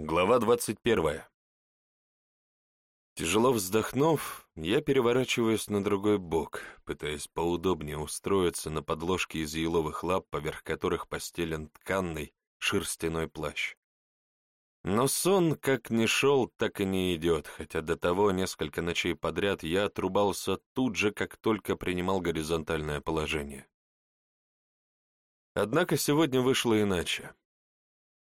Глава двадцать первая. Тяжело вздохнув, я переворачиваюсь на другой бок, пытаясь поудобнее устроиться на подложке из еловых лап, поверх которых постелен тканный шерстяной плащ. Но сон как не шел, так и не идет, хотя до того несколько ночей подряд я отрубался тут же, как только принимал горизонтальное положение. Однако сегодня вышло иначе.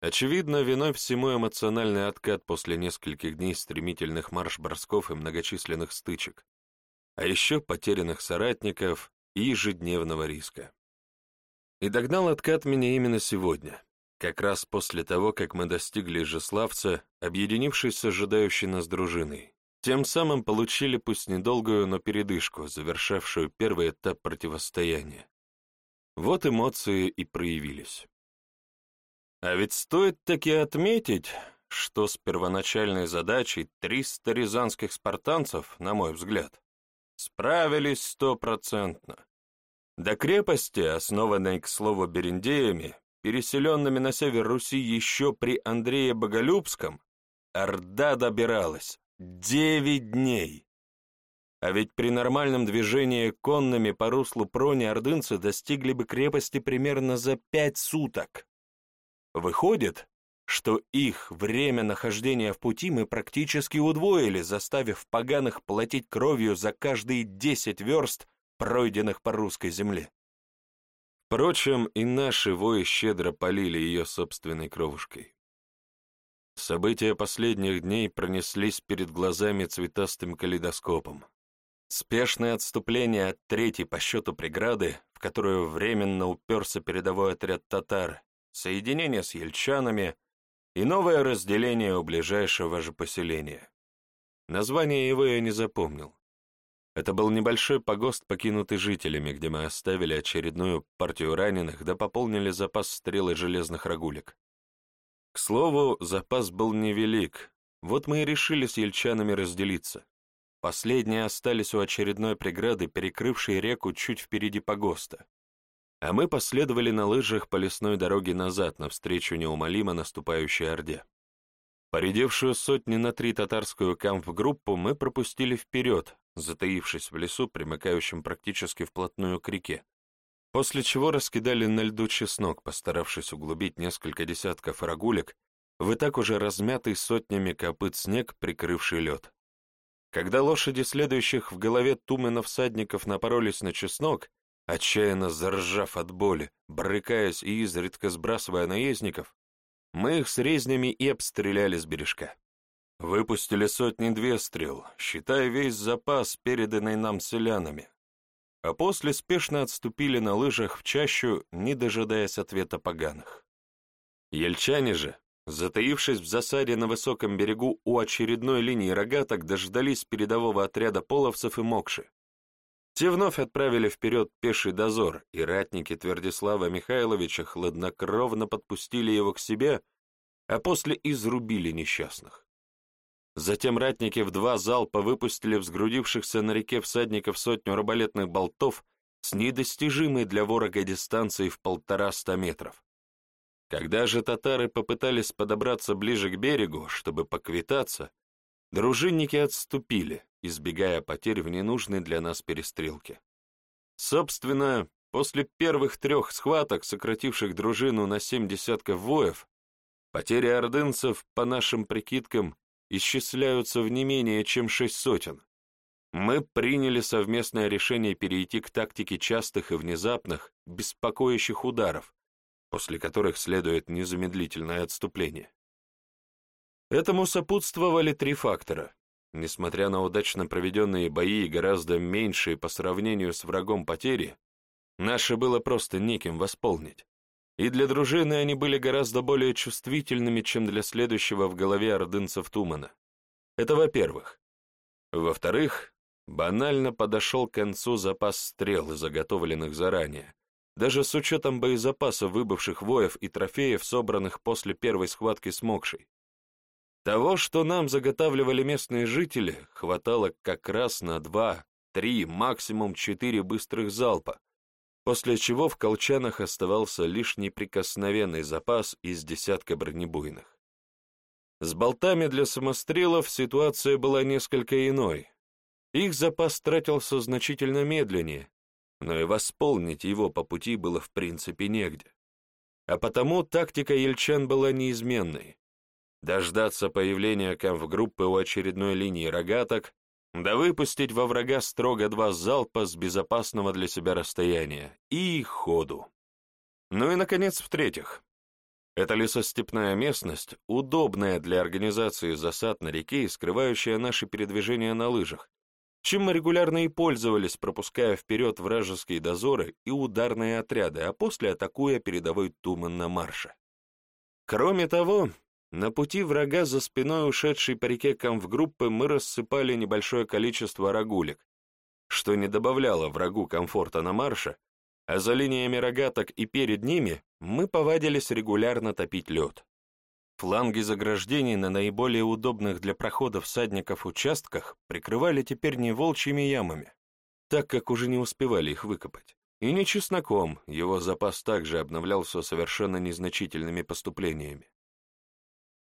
Очевидно, виной всему эмоциональный откат после нескольких дней стремительных марш-бросков и многочисленных стычек, а еще потерянных соратников и ежедневного риска. И догнал откат меня именно сегодня, как раз после того, как мы достигли Жеславца, объединившись с ожидающей нас дружиной. Тем самым получили пусть недолгую, но передышку, завершавшую первый этап противостояния. Вот эмоции и проявились. А ведь стоит таки отметить, что с первоначальной задачей 300 рязанских спартанцев, на мой взгляд, справились стопроцентно. До крепости, основанной, к слову, берендеями, переселенными на север Руси еще при Андрее Боголюбском, Орда добиралась девять дней. А ведь при нормальном движении конными по руслу Прони ордынцы достигли бы крепости примерно за пять суток. Выходит, что их время нахождения в пути мы практически удвоили, заставив поганых платить кровью за каждые десять верст, пройденных по русской земле. Впрочем, и наши вои щедро полили ее собственной кровушкой. События последних дней пронеслись перед глазами цветастым калейдоскопом. Спешное отступление от третьей по счету преграды, в которую временно уперся передовой отряд татар, соединение с ельчанами и новое разделение у ближайшего же поселения. Название его я не запомнил. Это был небольшой погост, покинутый жителями, где мы оставили очередную партию раненых, да пополнили запас стрел и железных рогулек. К слову, запас был невелик, вот мы и решили с ельчанами разделиться. Последние остались у очередной преграды, перекрывшей реку чуть впереди погоста а мы последовали на лыжах по лесной дороге назад, навстречу неумолимо наступающей Орде. Поредевшую сотни на три татарскую камп-группу мы пропустили вперед, затаившись в лесу, примыкающем практически вплотную к реке, после чего раскидали на льду чеснок, постаравшись углубить несколько десятков рогулек в и так уже размятый сотнями копыт снег, прикрывший лед. Когда лошади следующих в голове туменов всадников напоролись на чеснок, Отчаянно заржав от боли, брыкаясь и изредка сбрасывая наездников, мы их с резнями и обстреляли с бережка. Выпустили сотни-две стрел, считая весь запас, переданный нам селянами. А после спешно отступили на лыжах в чащу, не дожидаясь ответа поганых. Ельчане же, затаившись в засаде на высоком берегу у очередной линии рогаток, дождались передового отряда половцев и мокши, те вновь отправили вперед пеший дозор, и ратники Твердислава Михайловича хладнокровно подпустили его к себе, а после изрубили несчастных. Затем ратники в два залпа выпустили взгрудившихся на реке всадников сотню арбалетных болтов с недостижимой для ворога дистанцией в полтора-ста метров. Когда же татары попытались подобраться ближе к берегу, чтобы поквитаться, дружинники отступили, избегая потерь в ненужной для нас перестрелке. Собственно, после первых трех схваток, сокративших дружину на семь десятков воев, потери ордынцев, по нашим прикидкам, исчисляются в не менее чем шесть сотен. Мы приняли совместное решение перейти к тактике частых и внезапных, беспокоящих ударов, после которых следует незамедлительное отступление. Этому сопутствовали три фактора. Несмотря на удачно проведенные бои и гораздо меньшие по сравнению с врагом потери, наше было просто неким восполнить. И для дружины они были гораздо более чувствительными, чем для следующего в голове ордынцев Тумана. Это во-первых. Во-вторых, банально подошел к концу запас стрел, заготовленных заранее, даже с учетом боезапаса выбывших воев и трофеев, собранных после первой схватки с Мокшей. Того, что нам заготавливали местные жители, хватало как раз на два, три, максимум четыре быстрых залпа, после чего в колчанах оставался лишь неприкосновенный запас из десятка бронебойных. С болтами для самострелов ситуация была несколько иной. Их запас тратился значительно медленнее, но и восполнить его по пути было в принципе негде. А потому тактика ельчан была неизменной. Дождаться появления камф-группы у очередной линии рогаток, да выпустить во врага строго два залпа с безопасного для себя расстояния и ходу. Ну и, наконец, в-третьих, эта лесостепная местность, удобная для организации засад на реке и скрывающая наши передвижения на лыжах, чем мы регулярно и пользовались, пропуская вперед вражеские дозоры и ударные отряды, а после атакуя передовой туман на марше. Кроме того, на пути врага за спиной ушедшей по реке камф-группы мы рассыпали небольшое количество рагулек, что не добавляло врагу комфорта на марше, а за линиями рогаток и перед ними мы повадились регулярно топить лед. Фланги заграждений на наиболее удобных для прохода всадников участках прикрывали теперь не волчьими ямами, так как уже не успевали их выкопать, и не чесноком, его запас также обновлялся совершенно незначительными поступлениями.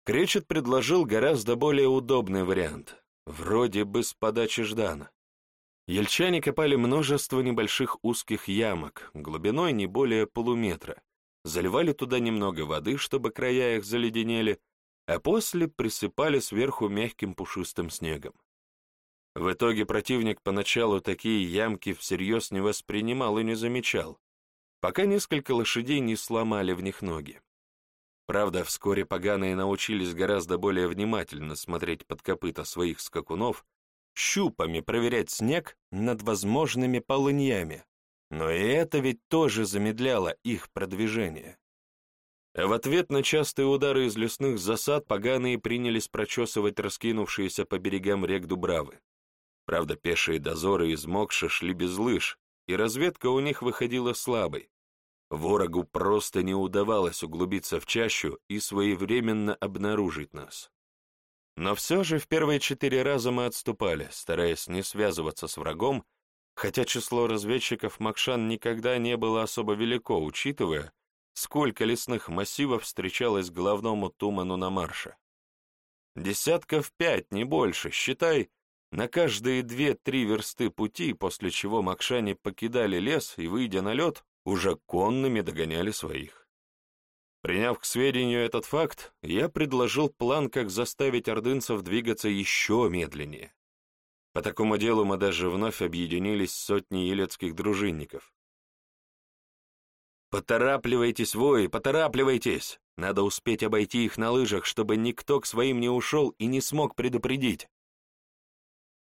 Кречет предложил гораздо более удобный вариант, вроде бы с подачи Ждана. Ельчане копали множество небольших узких ямок, глубиной не более полуметра, заливали туда немного воды, чтобы края их заледенели, а после присыпали сверху мягким пушистым снегом. В итоге противник поначалу такие ямки всерьез не воспринимал и не замечал, пока несколько лошадей не сломали в них ноги. Правда, вскоре поганые научились гораздо более внимательно смотреть под копыта своих скакунов щупами проверять снег над возможными полыньями, но и это ведь тоже замедляло их продвижение. в ответ на частые удары из лесных засад поганые принялись прочесывать раскинувшиеся по берегам рек Дубравы. Правда, пешие дозоры из шли без лыж, и разведка у них выходила слабой. Ворогу просто не удавалось углубиться в чащу и своевременно обнаружить нас. Но все же в первые четыре раза мы отступали, стараясь не связываться с врагом, хотя число разведчиков Макшан никогда не было особо велико, учитывая, сколько лесных массивов встречалось главному туману на марше. Десятков пять, не больше, считай, на каждые две-три версты пути, после чего макшане покидали лес и, выйдя на лед, уже конными догоняли своих. Приняв к сведению этот факт, я предложил план, как заставить ордынцев двигаться еще медленнее. По такому делу мы даже вновь объединились с сотней елецких дружинников. «Поторапливайтесь, вои, поторапливайтесь! Надо успеть обойти их на лыжах, чтобы никто к своим не ушел и не смог предупредить.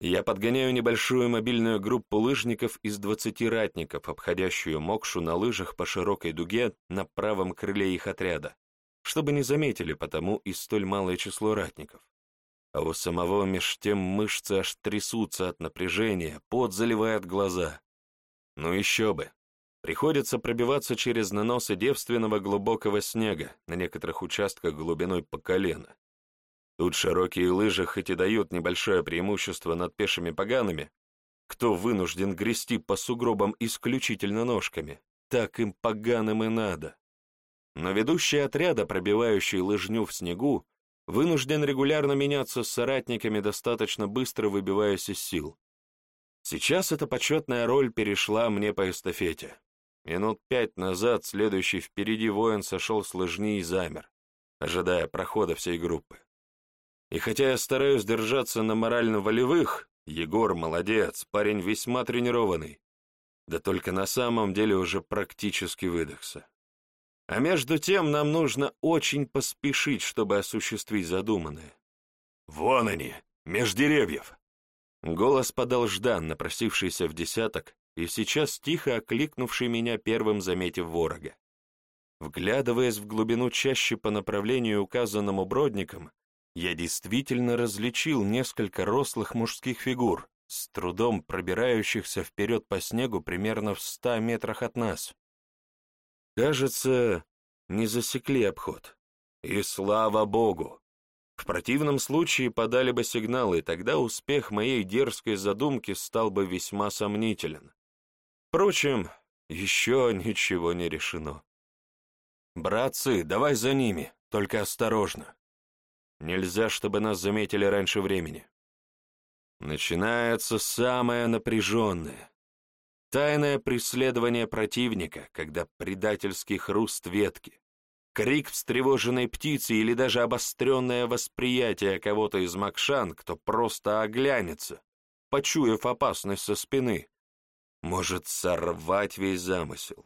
Я подгоняю небольшую мобильную группу лыжников из двадцати ратников, обходящую Мокшу на лыжах по широкой дуге на правом крыле их отряда, чтобы не заметили потому и столь малое число ратников. А у самого меж тем мышцы аж трясутся от напряжения, пот заливает глаза. Ну еще бы. Приходится пробиваться через наносы девственного глубокого снега, на некоторых участках глубиной по колено. Тут широкие лыжи хоть и дают небольшое преимущество над пешими погаными, кто вынужден грести по сугробам исключительно ножками, так им поганым и надо. Но ведущий отряда, пробивающий лыжню в снегу, вынужден регулярно меняться с соратниками, достаточно быстро выбиваясь из сил. Сейчас эта почетная роль перешла мне по эстафете. Минут пять назад следующий впереди воин сошел с лыжни и замер, ожидая прохода всей группы. И хотя я стараюсь держаться на морально-волевых, Егор молодец, парень весьма тренированный, да только на самом деле уже практически выдохся. А между тем нам нужно очень поспешить, чтобы осуществить задуманное. «Вон они, меж деревьев!» Голос подал Ждан, напросившийся в десяток, и сейчас тихо окликнувший меня первым, заметив ворога. Вглядываясь в глубину чаще по направлению, указанному бродником, я действительно различил несколько рослых мужских фигур, с трудом пробирающихся вперед по снегу примерно в ста метрах от нас. Кажется, не засекли обход. И слава богу! В противном случае подали бы сигналы, и тогда успех моей дерзкой задумки стал бы весьма сомнителен. Впрочем, еще ничего не решено. «Братцы, давай за ними, только осторожно!» Нельзя, чтобы нас заметили раньше времени. Начинается самое напряженное. Тайное преследование противника, когда предательский хруст ветки, крик встревоженной птицы или даже обостренное восприятие кого-то из Макшан, кто просто оглянется, почуяв опасность со спины, может сорвать весь замысел.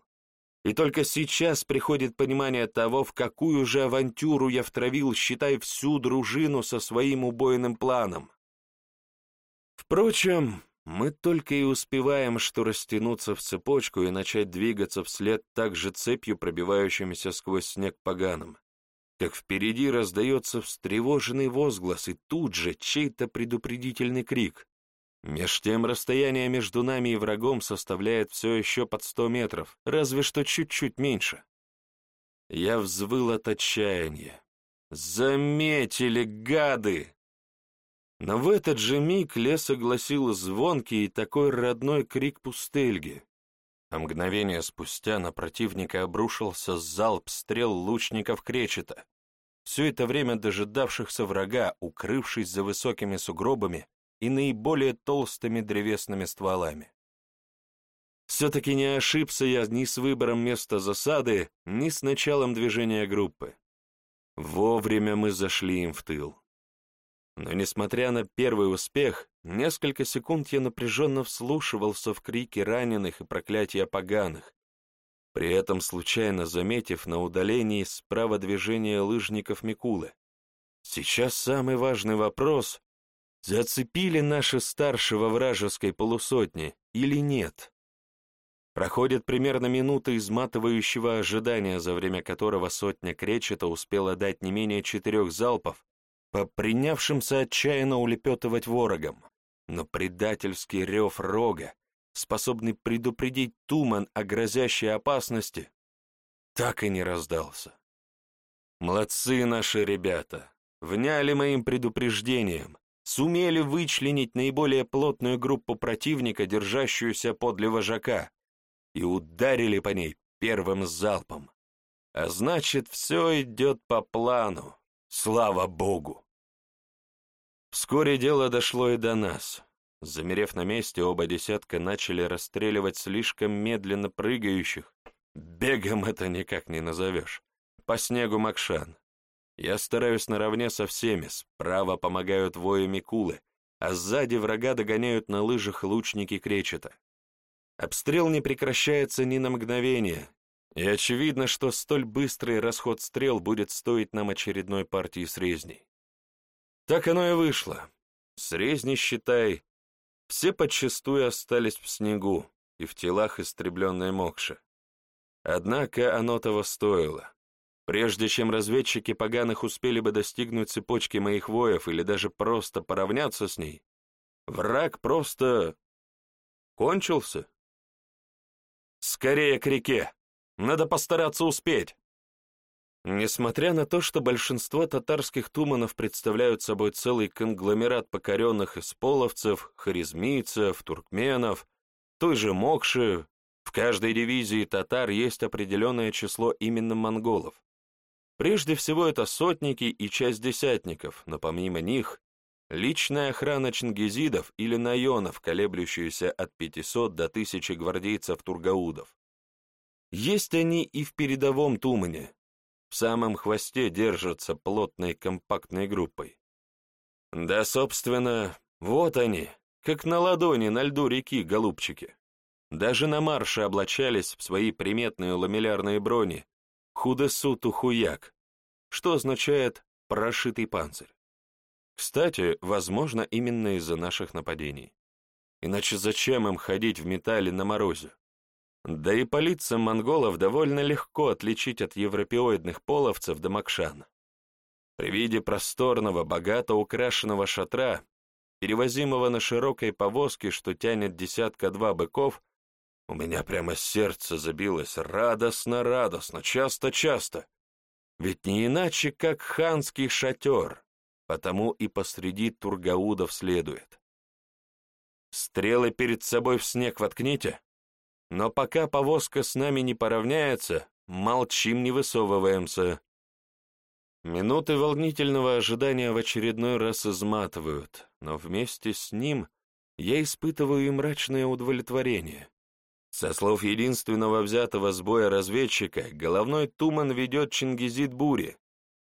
И только сейчас приходит понимание того, в какую же авантюру я втравил, считай, всю дружину со своим убойным планом. Впрочем, мы только и успеваем, что растянуться в цепочку и начать двигаться вслед так же цепью, пробивающимися сквозь снег поганым, как впереди раздается встревоженный возглас и тут же чей-то предупредительный крик. Меж тем расстояние между нами и врагом составляет все еще под сто метров, разве что чуть-чуть меньше. Я взвыл от отчаяния. «Заметили, гады!» Но в этот же миг лес огласил звонкий и такой родной крик пустельги, а мгновение спустя на противника обрушился залп стрел лучников кречета, все это время дожидавшихся врага, укрывшись за высокими сугробами и наиболее толстыми древесными стволами. Все-таки не ошибся я ни с выбором места засады, ни с началом движения группы. Вовремя мы зашли им в тыл. Но, несмотря на первый успех, несколько секунд я напряженно вслушивался в крики раненых и проклятия поганых, при этом случайно заметив на удалении справа движение лыжников Микулы. Сейчас самый важный вопрос Зацепили наши старшего вражеской полусотни или нет? Проходит примерно минута изматывающего ожидания, за время которого сотня кречета успела дать не менее четырех залпов по принявшимся отчаянно улепетывать ворогам. Но предательский рев рога, способный предупредить туман о грозящей опасности, так и не раздался. Молодцы наши ребята, вняли моим предупреждением, сумели вычленить наиболее плотную группу противника, держащуюся подле вожака, и ударили по ней первым залпом. А значит, все идет по плану. Слава Богу! Вскоре дело дошло и до нас. Замерев на месте, оба десятка начали расстреливать слишком медленно прыгающих, бегом это никак не назовешь, по снегу Макшан. Я стараюсь наравне со всеми, справа помогают вои Микулы, а сзади врага догоняют на лыжах лучники Кречета. Обстрел не прекращается ни на мгновение, и очевидно, что столь быстрый расход стрел будет стоить нам очередной партии срезней. Так оно и вышло. Срезни, считай, все подчастую остались в снегу и в телах истребленной мокши. Однако оно того стоило. Прежде чем разведчики поганых успели бы достигнуть цепочки моих воев или даже просто поравняться с ней, враг просто кончился. Скорее к реке! Надо постараться успеть! Несмотря на то, что большинство татарских туманов представляют собой целый конгломерат покоренных исполовцев, харизмийцев, туркменов, той же Мокши, в каждой дивизии татар есть определенное число именно монголов. Прежде всего это сотники и часть десятников, но помимо них личная охрана чингизидов или наенов, колеблющаяся от 500 до 1000 гвардейцев-тургаудов. Есть они и в передовом Тумане, в самом хвосте держатся плотной компактной группой. Да, собственно, вот они, как на ладони на льду реки, голубчики. Даже на марше облачались в свои приметные ламеллярные брони, худесуту хуяк, что означает «прошитый панцирь». Кстати, возможно, именно из-за наших нападений. Иначе зачем им ходить в металле на морозе? Да и по лицам монголов довольно легко отличить от европеоидных половцев до. При виде просторного, богато украшенного шатра, перевозимого на широкой повозке, что тянет десятка-два быков, у меня прямо сердце забилось радостно-радостно, часто-часто. Ведь не иначе, как ханский шатер, потому и посреди тургаудов следует. Стрелы перед собой в снег воткните, но пока повозка с нами не поравняется, молчим, не высовываемся. Минуты волнительного ожидания в очередной раз изматывают, но вместе с ним я испытываю и мрачное удовлетворение. Со слов единственного взятого с боя разведчика, головной туман ведет Чингизид Бури,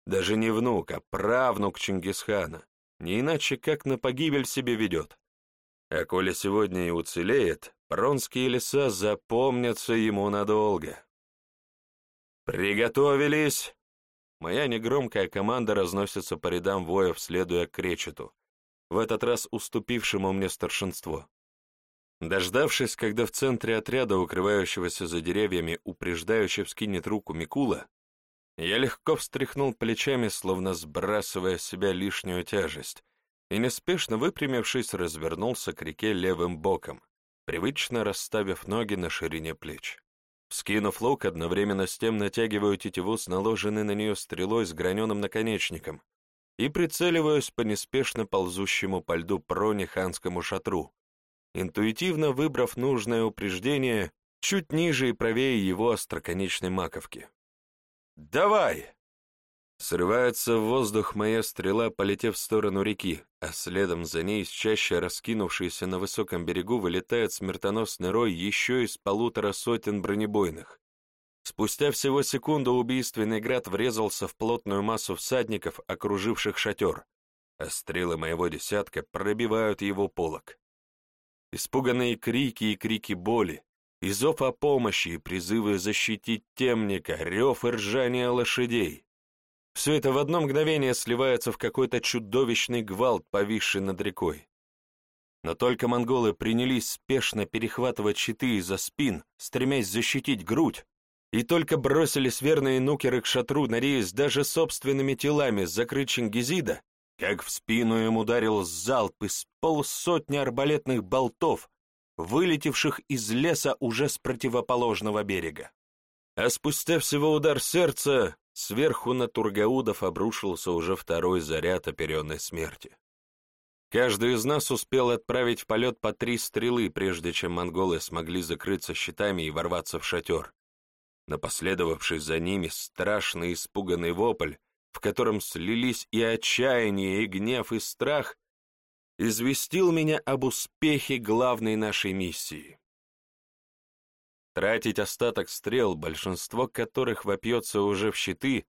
даже не внук, а правнук Чингисхана, не иначе как на погибель себе ведет. А коли сегодня и уцелеет, пронские леса запомнятся ему надолго. «Приготовились!» Моя негромкая команда разносится по рядам воев, следуя к кречету, в этот раз уступившему мне старшинство. Дождавшись, когда в центре отряда, укрывающегося за деревьями, упреждающе вскинет руку Микула, я легко встряхнул плечами, словно сбрасывая с себя лишнюю тяжесть, и, неспешно выпрямившись, развернулся к реке левым боком, привычно расставив ноги на ширине плеч. Скинув лук, одновременно с тем натягиваю тетиву с наложенной на нее стрелой с граненым наконечником и прицеливаюсь по неспешно ползущему по льду проне ханскому шатру, интуитивно выбрав нужное упреждение чуть ниже и правее его остроконечной маковки. «Давай!» Срывается в воздух моя стрела, полетев в сторону реки, а следом за ней из чаще раскинувшейся на высоком берегу вылетает смертоносный рой еще из полутора сотен бронебойных. Спустя всего секунду убийственный град врезался в плотную массу всадников, окруживших шатер, а стрелы моего десятка пробивают его полок. Испуганные крики и крики боли, и зов о помощи, и призывы защитить темника, рев и ржание лошадей. Все это в одно мгновение сливается в какой-то чудовищный гвалт, повисший над рекой. Но только монголы принялись спешно перехватывать щиты из-за спин, стремясь защитить грудь, и только бросились верные нукеры к шатру, надеясь даже собственными телами закрыть Чингизида, как в спину им ударил залп из полсотни арбалетных болтов, вылетевших из леса уже с противоположного берега. А спустя всего удар сердца Сверху на Тургаудов обрушился уже второй заряд оперенной смерти. Каждый из нас успел отправить в полет по три стрелы, прежде чем монголы смогли закрыться щитами и ворваться в шатер. Напоследовавший за ними страшный испуганный вопль, в котором слились и отчаяние, и гнев, и страх, известил меня об успехе главной нашей миссии. Тратить остаток стрел, большинство которых вопьется уже в щиты,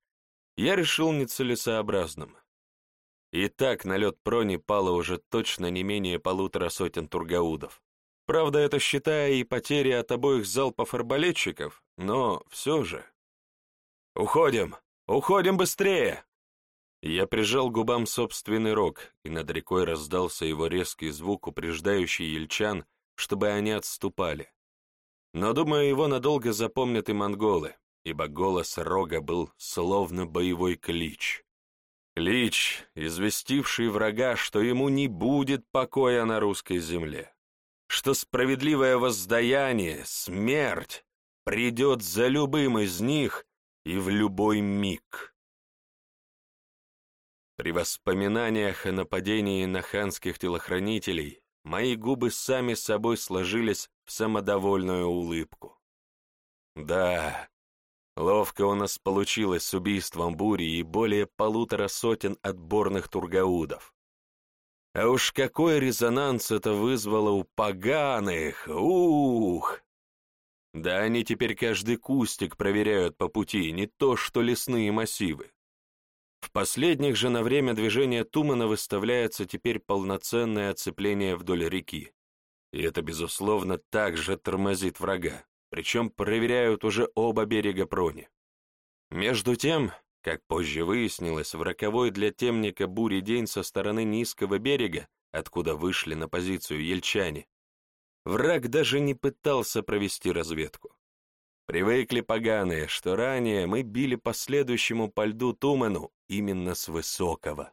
я решил нецелесообразным. И так на лед прони пало уже точно не менее полутора сотен тургаудов. Правда, это считая и потери от обоих залпов арбалетчиков, но все же. «Уходим! Уходим быстрее!» Я прижал губам собственный рог, и над рекой раздался его резкий звук, упреждающий ельчан, чтобы они отступали. Но, думаю, его надолго запомнят и монголы, ибо голос рога был словно боевой клич. Клич, известивший врага, что ему не будет покоя на русской земле, что справедливое воздаяние, смерть, придет за любым из них и в любой миг. При воспоминаниях о нападении на ханских телохранителей мои губы сами собой сложились в самодовольную улыбку. Да, ловко у нас получилось с убийством бури и более полутора сотен отборных тургаудов. А уж какой резонанс это вызвало у поганых! Ух! Да они теперь каждый кустик проверяют по пути, не то что лесные массивы. В последних же на время движения Тумана выставляется теперь полноценное оцепление вдоль реки. И это, безусловно, также тормозит врага, причем проверяют уже оба берега Прони. Между тем, как позже выяснилось, в роковой для темника бури день со стороны низкого берега, откуда вышли на позицию ельчане, враг даже не пытался провести разведку. Привыкли поганые, что ранее мы били по следующему по льду Туману именно с высокого.